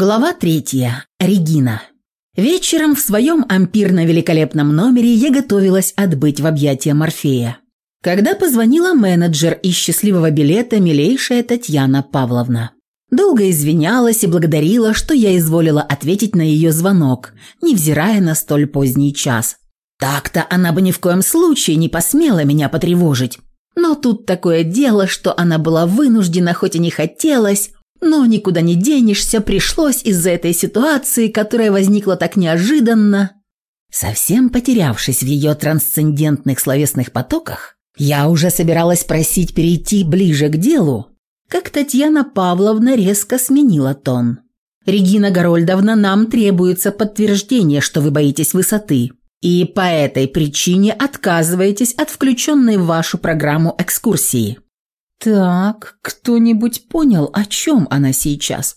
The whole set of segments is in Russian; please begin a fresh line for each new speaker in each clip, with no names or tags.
Глава третья. Регина. Вечером в своем ампирно-великолепном номере я готовилась отбыть в объятия Морфея. Когда позвонила менеджер из счастливого билета милейшая Татьяна Павловна. Долго извинялась и благодарила, что я изволила ответить на ее звонок, невзирая на столь поздний час. Так-то она бы ни в коем случае не посмела меня потревожить. Но тут такое дело, что она была вынуждена, хоть и не хотелось, но никуда не денешься, пришлось из-за этой ситуации, которая возникла так неожиданно. Совсем потерявшись в ее трансцендентных словесных потоках, я уже собиралась просить перейти ближе к делу, как Татьяна Павловна резко сменила тон. «Регина Горольдовна, нам требуется подтверждение, что вы боитесь высоты, и по этой причине отказываетесь от включенной в вашу программу экскурсии. Так, кто-нибудь понял, о чем она сейчас?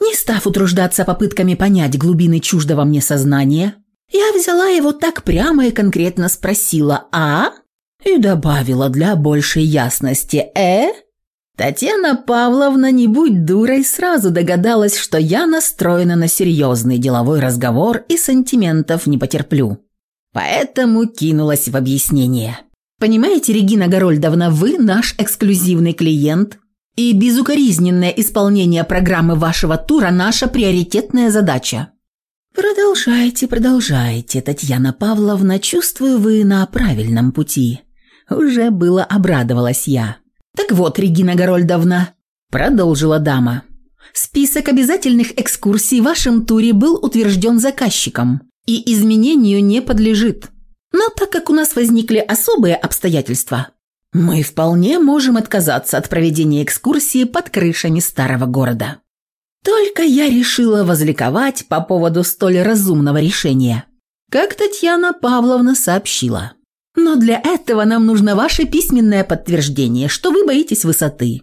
Не став утруждаться попытками понять глубины чуждого мне сознания, я взяла его так прямо и конкретно спросила «А?» и добавила для большей ясности «Э?». Татьяна Павловна, не будь дурой, сразу догадалась, что я настроена на серьезный деловой разговор и сантиментов не потерплю. Поэтому кинулась в объяснение. Понимаете, Регина Горольдовна, вы наш эксклюзивный клиент, и безукоризненное исполнение программы вашего тура – наша приоритетная задача». «Продолжайте, продолжайте, Татьяна Павловна, чувствую, вы на правильном пути». Уже было обрадовалась я. «Так вот, Регина Горольдовна», – продолжила дама. «Список обязательных экскурсий в вашем туре был утвержден заказчиком и изменению не подлежит. Но так как у нас возникли особые обстоятельства, мы вполне можем отказаться от проведения экскурсии под крышами старого города. Только я решила возликовать по поводу столь разумного решения, как Татьяна Павловна сообщила. Но для этого нам нужно ваше письменное подтверждение, что вы боитесь высоты.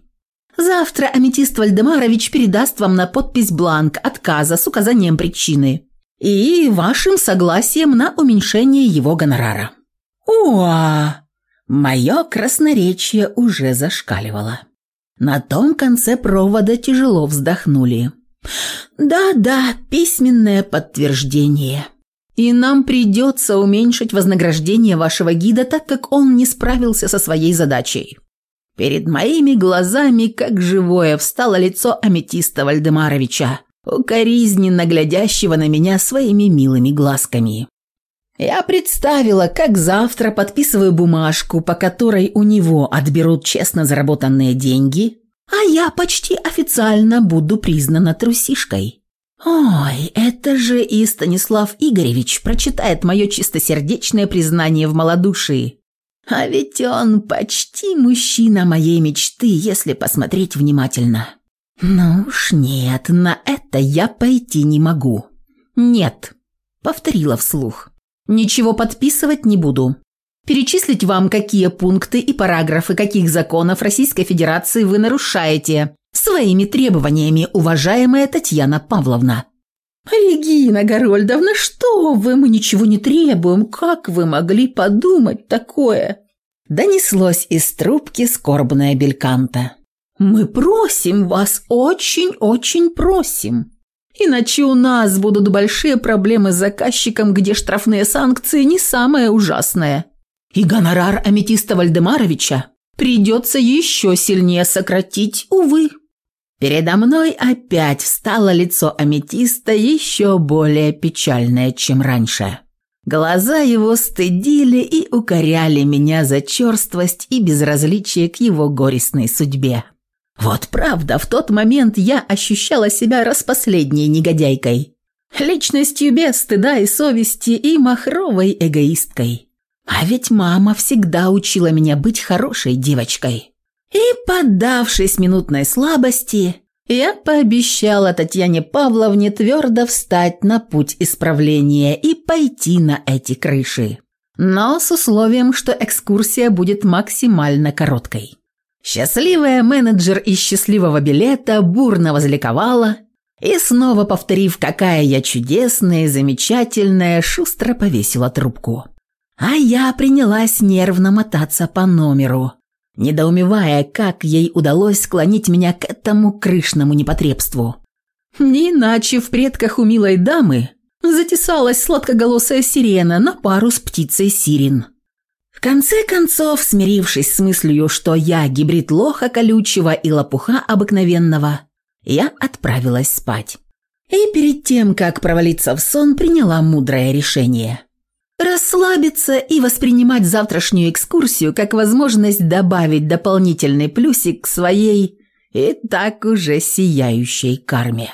Завтра Аметист Вальдемарович передаст вам на подпись бланк отказа с указанием причины и вашим согласием на уменьшение его гонорара». «Уа!» Мое красноречие уже зашкаливало. На том конце провода тяжело вздохнули. «Да-да, письменное подтверждение. И нам придется уменьшить вознаграждение вашего гида, так как он не справился со своей задачей». Перед моими глазами, как живое, встало лицо аметиста Вальдемаровича укоризненно глядящего на меня своими милыми глазками. Я представила, как завтра подписываю бумажку, по которой у него отберут честно заработанные деньги, а я почти официально буду признана трусишкой. Ой, это же и Станислав Игоревич прочитает мое чистосердечное признание в малодушии. А ведь он почти мужчина моей мечты, если посмотреть внимательно. «Ну уж нет, на это я пойти не могу». «Нет», — повторила вслух. «Ничего подписывать не буду. Перечислить вам, какие пункты и параграфы каких законов Российской Федерации вы нарушаете своими требованиями, уважаемая Татьяна Павловна». «Регина Горольдовна, что вы? Мы ничего не требуем. Как вы могли подумать такое?» Донеслось из трубки скорбная бельканта. Мы просим вас, очень-очень просим. Иначе у нас будут большие проблемы с заказчиком, где штрафные санкции не самое ужасное. И гонорар аметиста Вальдемаровича придется еще сильнее сократить, увы. Передо мной опять встало лицо аметиста, еще более печальное, чем раньше. Глаза его стыдили и укоряли меня за черствость и безразличие к его горестной судьбе. Вот правда, в тот момент я ощущала себя распоследней негодяйкой. Личностью без стыда и совести и махровой эгоисткой. А ведь мама всегда учила меня быть хорошей девочкой. И, поддавшись минутной слабости, я пообещала Татьяне Павловне твердо встать на путь исправления и пойти на эти крыши. Но с условием, что экскурсия будет максимально короткой. Счастливая менеджер из счастливого билета бурно возликовала и, снова повторив «какая я чудесная и замечательная», шустро повесила трубку. А я принялась нервно мотаться по номеру, недоумевая, как ей удалось склонить меня к этому крышному непотребству. Не иначе в предках у милой дамы затесалась сладкоголосая сирена на пару с птицей сирен. В конце концов, смирившись с мыслью, что я гибрид лоха колючего и лопуха обыкновенного, я отправилась спать. И перед тем, как провалиться в сон, приняла мудрое решение. Расслабиться и воспринимать завтрашнюю экскурсию как возможность добавить дополнительный плюсик к своей и так уже сияющей карме.